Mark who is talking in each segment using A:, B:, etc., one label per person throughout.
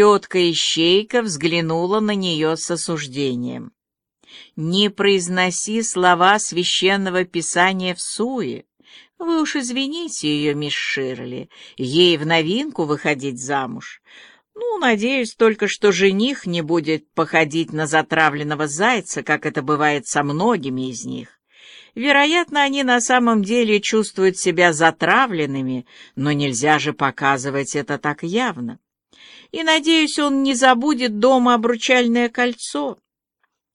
A: Тетка-ищейка взглянула на нее с осуждением. «Не произноси слова священного писания в суе. Вы уж извините ее, мисс Ширли, ей в новинку выходить замуж. Ну, надеюсь только, что жених не будет походить на затравленного зайца, как это бывает со многими из них. Вероятно, они на самом деле чувствуют себя затравленными, но нельзя же показывать это так явно. И, надеюсь, он не забудет дома обручальное кольцо.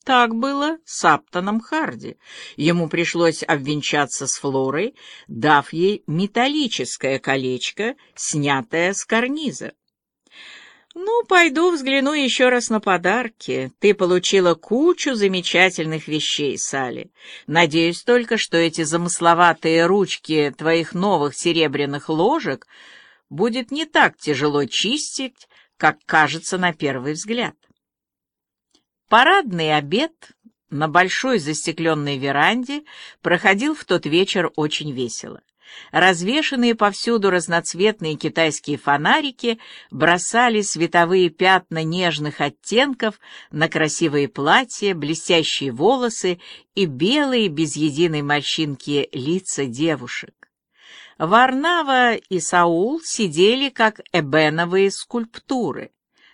A: Так было с Аптоном Харди. Ему пришлось обвенчаться с Флорой, дав ей металлическое колечко, снятое с карниза. «Ну, пойду взгляну еще раз на подарки. Ты получила кучу замечательных вещей, Салли. Надеюсь только, что эти замысловатые ручки твоих новых серебряных ложек будет не так тяжело чистить, как кажется на первый взгляд». Парадный обед на большой застекленной веранде проходил в тот вечер очень весело. Развешанные повсюду разноцветные китайские фонарики бросали световые пятна нежных оттенков на красивые платья, блестящие волосы и белые без единой морщинки лица девушек. Варнава и Саул сидели как эбеновые скульптуры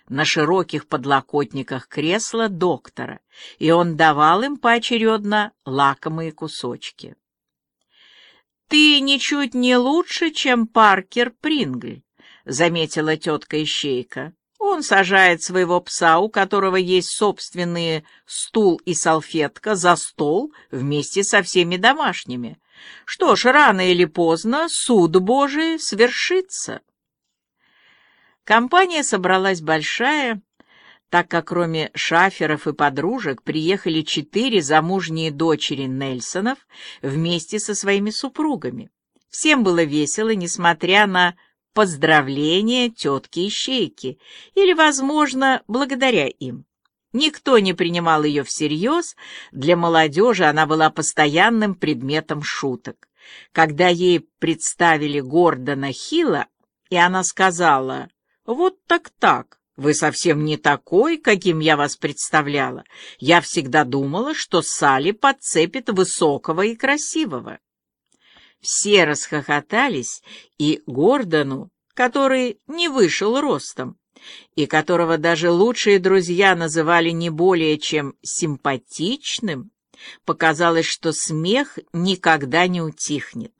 A: на широких подлокотниках кресла доктора, и он давал им поочередно лакомые кусочки. «Ты ничуть не лучше, чем Паркер Прингль», — заметила тетка-ищейка. «Он сажает своего пса, у которого есть собственные стул и салфетка, за стол вместе со всеми домашними. Что ж, рано или поздно суд Божий свершится». Компания собралась большая, так как кроме шаферов и подружек приехали четыре замужние дочери Нельсонов вместе со своими супругами. Всем было весело, несмотря на поздравления тетки-ищейки, или, возможно, благодаря им. Никто не принимал ее всерьез, для молодежи она была постоянным предметом шуток. Когда ей представили Гордона Хилла, и она сказала «Вот так-так, вы совсем не такой, каким я вас представляла. Я всегда думала, что Салли подцепит высокого и красивого. Все расхохотались, и Гордону, который не вышел ростом, и которого даже лучшие друзья называли не более чем симпатичным, показалось, что смех никогда не утихнет.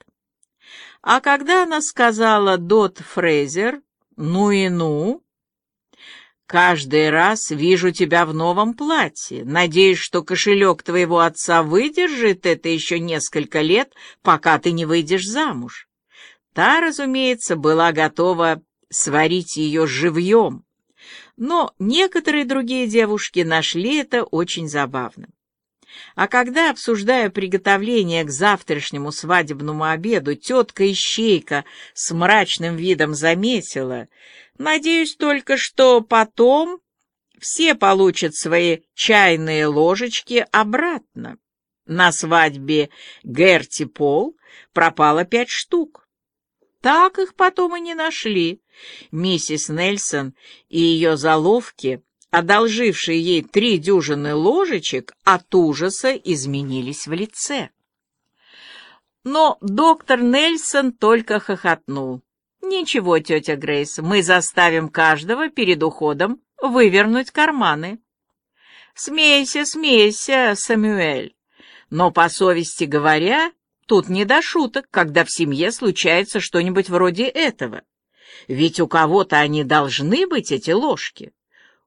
A: А когда она сказала Дот Фрейзер «Ну и ну», Каждый раз вижу тебя в новом платье. Надеюсь, что кошелек твоего отца выдержит это еще несколько лет, пока ты не выйдешь замуж. Та, разумеется, была готова сварить ее живьем, но некоторые другие девушки нашли это очень забавным. А когда, обсуждая приготовление к завтрашнему свадебному обеду, тетка-ищейка с мрачным видом заметила — Надеюсь только, что потом все получат свои чайные ложечки обратно. На свадьбе Герти Пол пропало пять штук. Так их потом и не нашли. Миссис Нельсон и ее заловки, одолжившие ей три дюжины ложечек, от ужаса изменились в лице. Но доктор Нельсон только хохотнул. «Ничего, тетя Грейс, мы заставим каждого перед уходом вывернуть карманы». «Смейся, смейся, Самюэль. Но, по совести говоря, тут не до шуток, когда в семье случается что-нибудь вроде этого. Ведь у кого-то они должны быть, эти ложки.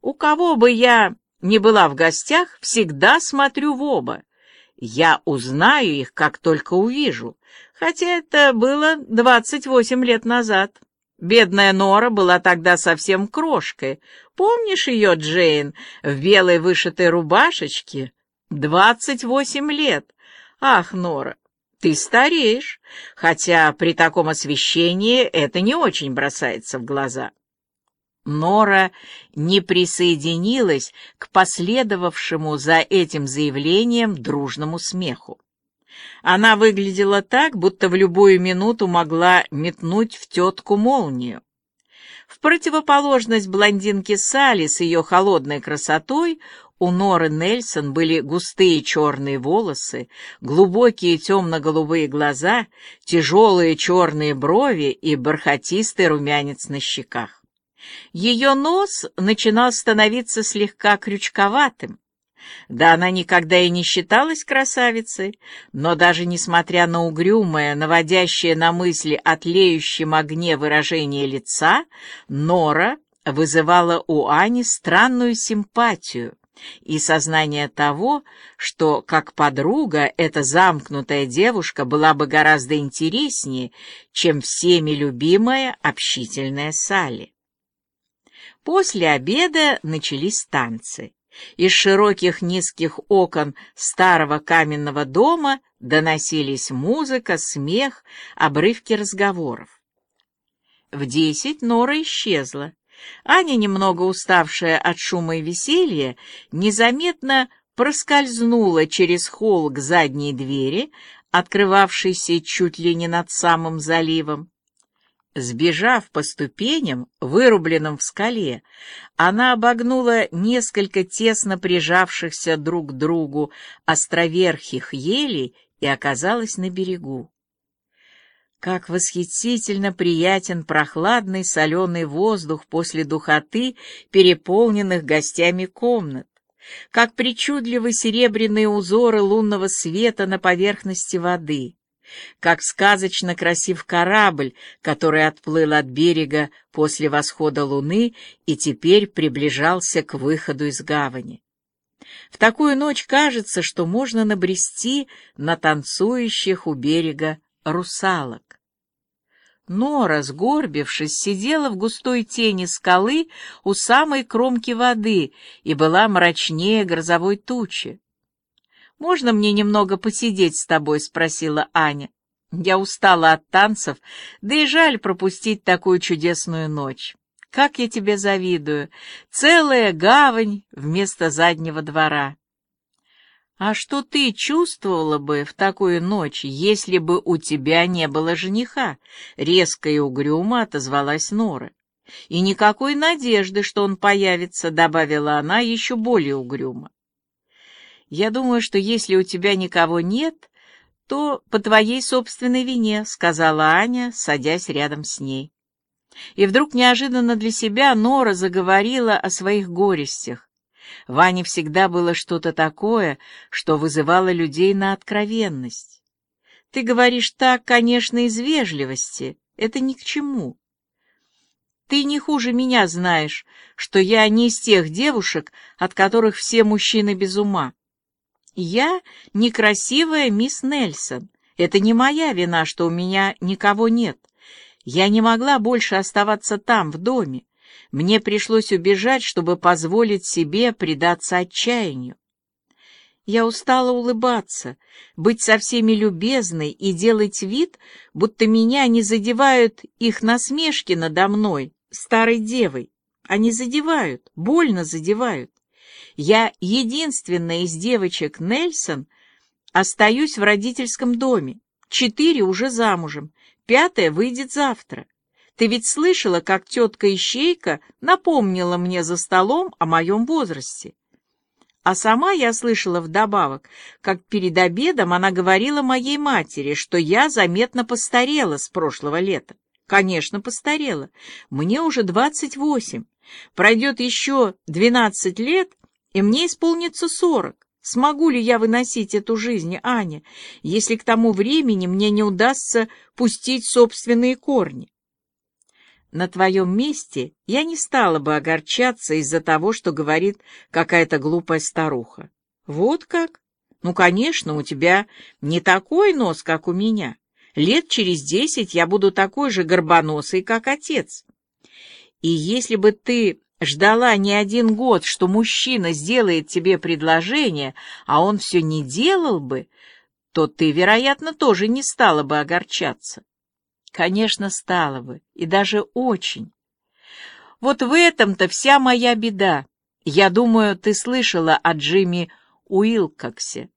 A: У кого бы я ни была в гостях, всегда смотрю в оба. Я узнаю их, как только увижу, хотя это было двадцать восемь лет назад. Бедная Нора была тогда совсем крошкой. Помнишь ее, Джейн, в белой вышитой рубашечке? Двадцать восемь лет. Ах, Нора, ты стареешь, хотя при таком освещении это не очень бросается в глаза. Нора не присоединилась к последовавшему за этим заявлением дружному смеху. Она выглядела так, будто в любую минуту могла метнуть в тетку молнию. В противоположность блондинке Салли с ее холодной красотой, у Норы Нельсон были густые черные волосы, глубокие темно-голубые глаза, тяжелые черные брови и бархатистый румянец на щеках. Ее нос начинал становиться слегка крючковатым, да она никогда и не считалась красавицей, но даже несмотря на угрюмое, наводящее на мысли о тлеющем огне выражение лица, Нора вызывала у Ани странную симпатию и сознание того, что как подруга эта замкнутая девушка была бы гораздо интереснее, чем всеми любимая общительная Салли. После обеда начались танцы. Из широких низких окон старого каменного дома доносились музыка, смех, обрывки разговоров. В десять Нора исчезла. Аня, немного уставшая от шума и веселья, незаметно проскользнула через холл к задней двери, открывавшейся чуть ли не над самым заливом. Сбежав по ступеням, вырубленным в скале, она обогнула несколько тесно прижавшихся друг к другу островерхих елей и оказалась на берегу. Как восхитительно приятен прохладный соленый воздух после духоты, переполненных гостями комнат! Как причудливы серебряные узоры лунного света на поверхности воды! как сказочно красив корабль, который отплыл от берега после восхода луны и теперь приближался к выходу из гавани. В такую ночь кажется, что можно набрести на танцующих у берега русалок. Нора, сгорбившись, сидела в густой тени скалы у самой кромки воды и была мрачнее грозовой тучи. «Можно мне немного посидеть с тобой?» — спросила Аня. «Я устала от танцев, да и жаль пропустить такую чудесную ночь. Как я тебе завидую! Целая гавань вместо заднего двора!» «А что ты чувствовала бы в такую ночь, если бы у тебя не было жениха?» — резко и угрюмо отозвалась Нора. «И никакой надежды, что он появится», — добавила она еще более угрюмо. Я думаю, что если у тебя никого нет, то по твоей собственной вине, — сказала Аня, садясь рядом с ней. И вдруг неожиданно для себя Нора заговорила о своих горестях. В Ане всегда было что-то такое, что вызывало людей на откровенность. Ты говоришь так, конечно, из вежливости, это ни к чему. Ты не хуже меня знаешь, что я не из тех девушек, от которых все мужчины без ума. Я некрасивая мисс Нельсон. Это не моя вина, что у меня никого нет. Я не могла больше оставаться там, в доме. Мне пришлось убежать, чтобы позволить себе предаться отчаянию. Я устала улыбаться, быть со всеми любезной и делать вид, будто меня не задевают их насмешки надо мной, старой девой. Они задевают, больно задевают. Я единственная из девочек Нельсон остаюсь в родительском доме. Четыре уже замужем, пятая выйдет завтра. Ты ведь слышала, как тетка Ищейка напомнила мне за столом о моем возрасте. А сама я слышала вдобавок, как перед обедом она говорила моей матери, что я заметно постарела с прошлого лета. Конечно, постарела. Мне уже двадцать восемь. Пройдет еще двенадцать лет, и мне исполнится сорок. Смогу ли я выносить эту жизнь, Аня, если к тому времени мне не удастся пустить собственные корни? На твоем месте я не стала бы огорчаться из-за того, что говорит какая-то глупая старуха. Вот как? Ну, конечно, у тебя не такой нос, как у меня. Лет через десять я буду такой же горбоносый, как отец. И если бы ты ждала не один год, что мужчина сделает тебе предложение, а он все не делал бы, то ты, вероятно, тоже не стала бы огорчаться. Конечно, стала бы, и даже очень. Вот в этом-то вся моя беда. Я думаю, ты слышала о Джимми Уилкоксе.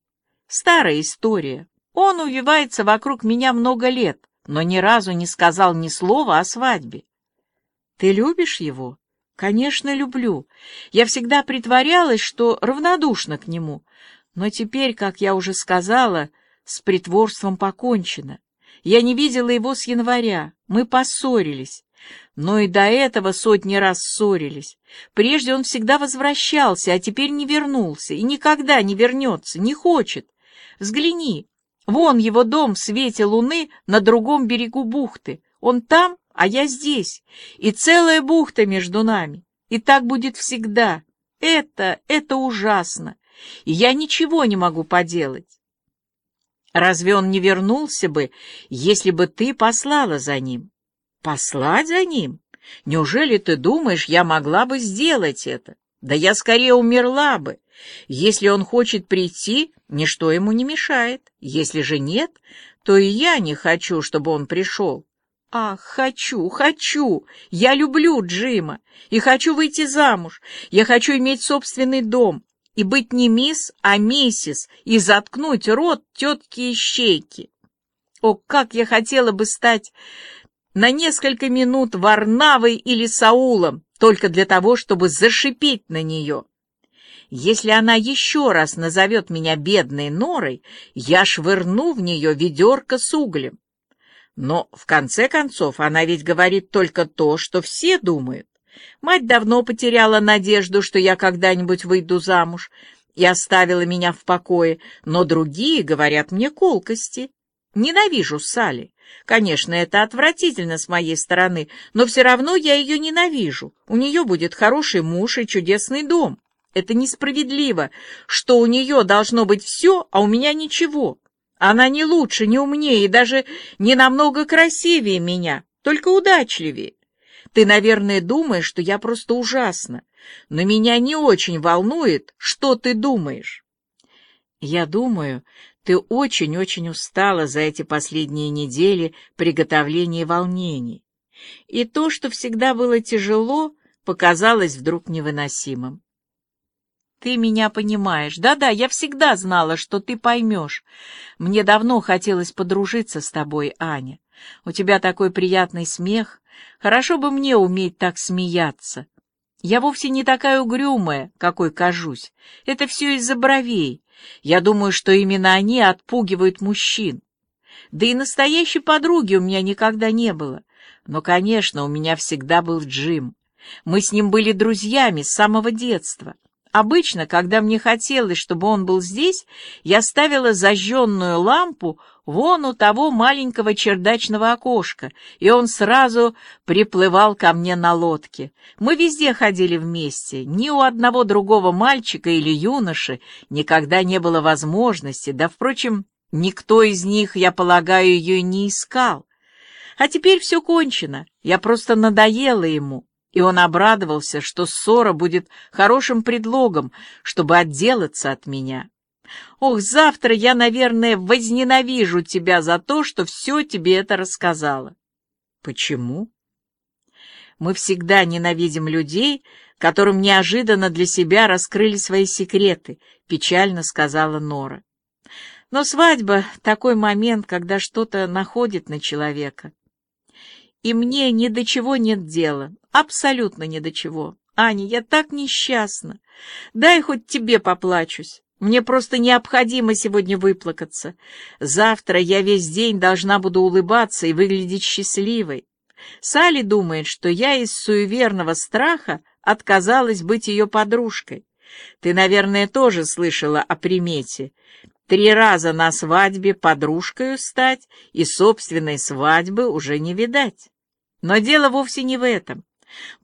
A: Старая история. Он увивается вокруг меня много лет, но ни разу не сказал ни слова о свадьбе. Ты любишь его? Конечно, люблю. Я всегда притворялась, что равнодушна к нему. Но теперь, как я уже сказала, с притворством покончено. Я не видела его с января. Мы поссорились. Но и до этого сотни раз ссорились. Прежде он всегда возвращался, а теперь не вернулся. И никогда не вернется, не хочет. Взгляни. Вон его дом в свете луны на другом берегу бухты. Он там, а я здесь, и целая бухта между нами. И так будет всегда. Это, это ужасно, и я ничего не могу поделать. Разве он не вернулся бы, если бы ты послала за ним? Послать за ним? Неужели ты думаешь, я могла бы сделать это? Да я скорее умерла бы. Если он хочет прийти, ничто ему не мешает. Если же нет, то и я не хочу, чтобы он пришел. Ах, хочу, хочу! Я люблю Джима и хочу выйти замуж. Я хочу иметь собственный дом и быть не мисс, а миссис и заткнуть рот тетки Ищейки. О, как я хотела бы стать на несколько минут Варнавой или Саулом, только для того, чтобы зашипеть на нее. Если она еще раз назовет меня бедной норой, я швырну в нее ведерко с углем. Но, в конце концов, она ведь говорит только то, что все думают. Мать давно потеряла надежду, что я когда-нибудь выйду замуж, и оставила меня в покое, но другие говорят мне колкости. Ненавижу Салли. Конечно, это отвратительно с моей стороны, но все равно я ее ненавижу. У нее будет хороший муж и чудесный дом. Это несправедливо, что у нее должно быть все, а у меня ничего. Она не лучше, не умнее и даже не намного красивее меня, только удачливее. Ты, наверное, думаешь, что я просто ужасна, но меня не очень волнует, что ты думаешь. Я думаю, ты очень-очень устала за эти последние недели приготовления волнений. И то, что всегда было тяжело, показалось вдруг невыносимым. Ты меня понимаешь. Да-да, я всегда знала, что ты поймешь. Мне давно хотелось подружиться с тобой, Аня. У тебя такой приятный смех. Хорошо бы мне уметь так смеяться. Я вовсе не такая угрюмая, какой кажусь. Это все из-за бровей. Я думаю, что именно они отпугивают мужчин. Да и настоящей подруги у меня никогда не было. Но, конечно, у меня всегда был Джим. Мы с ним были друзьями с самого детства. Обычно, когда мне хотелось, чтобы он был здесь, я ставила зажженную лампу вон у того маленького чердачного окошка, и он сразу приплывал ко мне на лодке. Мы везде ходили вместе, ни у одного другого мальчика или юноши никогда не было возможности, да, впрочем, никто из них, я полагаю, ее не искал. А теперь все кончено, я просто надоела ему и он обрадовался, что ссора будет хорошим предлогом, чтобы отделаться от меня. Ох, завтра я, наверное, возненавижу тебя за то, что все тебе это рассказала. Почему? Мы всегда ненавидим людей, которым неожиданно для себя раскрыли свои секреты, печально сказала Нора. Но свадьба — такой момент, когда что-то находит на человека. И мне ни до чего нет дела, абсолютно ни до чего. Аня, я так несчастна. Дай хоть тебе поплачусь. Мне просто необходимо сегодня выплакаться. Завтра я весь день должна буду улыбаться и выглядеть счастливой. Салли думает, что я из суеверного страха отказалась быть ее подружкой. Ты, наверное, тоже слышала о примете. Три раза на свадьбе подружкою стать и собственной свадьбы уже не видать. Но дело вовсе не в этом.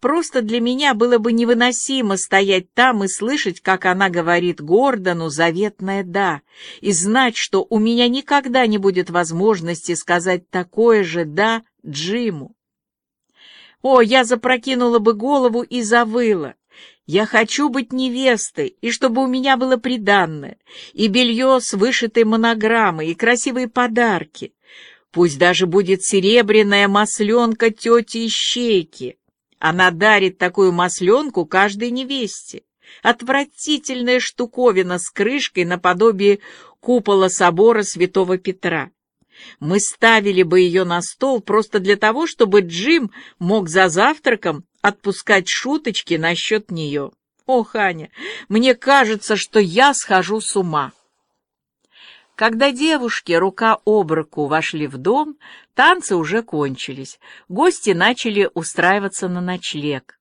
A: Просто для меня было бы невыносимо стоять там и слышать, как она говорит Гордону заветное «да», и знать, что у меня никогда не будет возможности сказать такое же «да» Джиму. О, я запрокинула бы голову и завыла. Я хочу быть невестой, и чтобы у меня было приданное, и белье с вышитой монограммой, и красивые подарки. Пусть даже будет серебряная масленка тети Ищейки. Она дарит такую масленку каждой невесте. Отвратительная штуковина с крышкой наподобие купола собора святого Петра. Мы ставили бы ее на стол просто для того, чтобы Джим мог за завтраком отпускать шуточки насчет нее. Ох, Аня, мне кажется, что я схожу с ума. Когда девушки рука об руку вошли в дом, танцы уже кончились. Гости начали устраиваться на ночлег.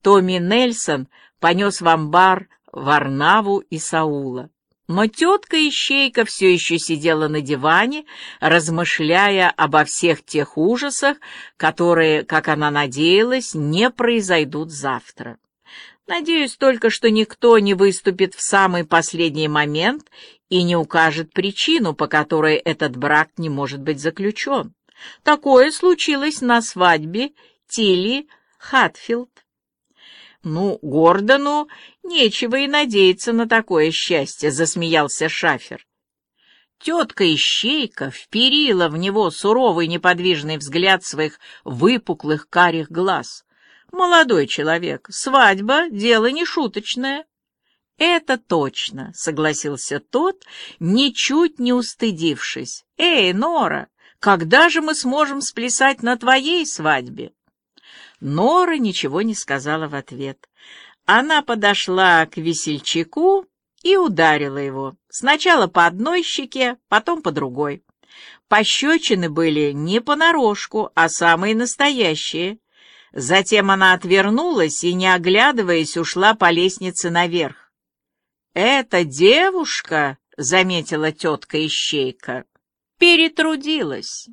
A: Томми Нельсон понес в амбар Варнаву и Саула. Но тетка-ищейка все еще сидела на диване, размышляя обо всех тех ужасах, которые, как она надеялась, не произойдут завтра. Надеюсь только, что никто не выступит в самый последний момент и не укажет причину, по которой этот брак не может быть заключен. Такое случилось на свадьбе Тилли Хатфилд. «Ну, Гордону нечего и надеяться на такое счастье», — засмеялся Шафер. Тетка-ищейка вперила в него суровый неподвижный взгляд своих выпуклых карих глаз. «Молодой человек, свадьба — дело не шуточное». «Это точно», — согласился тот, ничуть не устыдившись. «Эй, Нора, когда же мы сможем сплясать на твоей свадьбе?» Нора ничего не сказала в ответ. Она подошла к весельчаку и ударила его. Сначала по одной щеке, потом по другой. Пощечины были не понарошку, а самые настоящие. Затем она отвернулась и, не оглядываясь, ушла по лестнице наверх. «Эта девушка», — заметила тетка-ищейка, — «перетрудилась».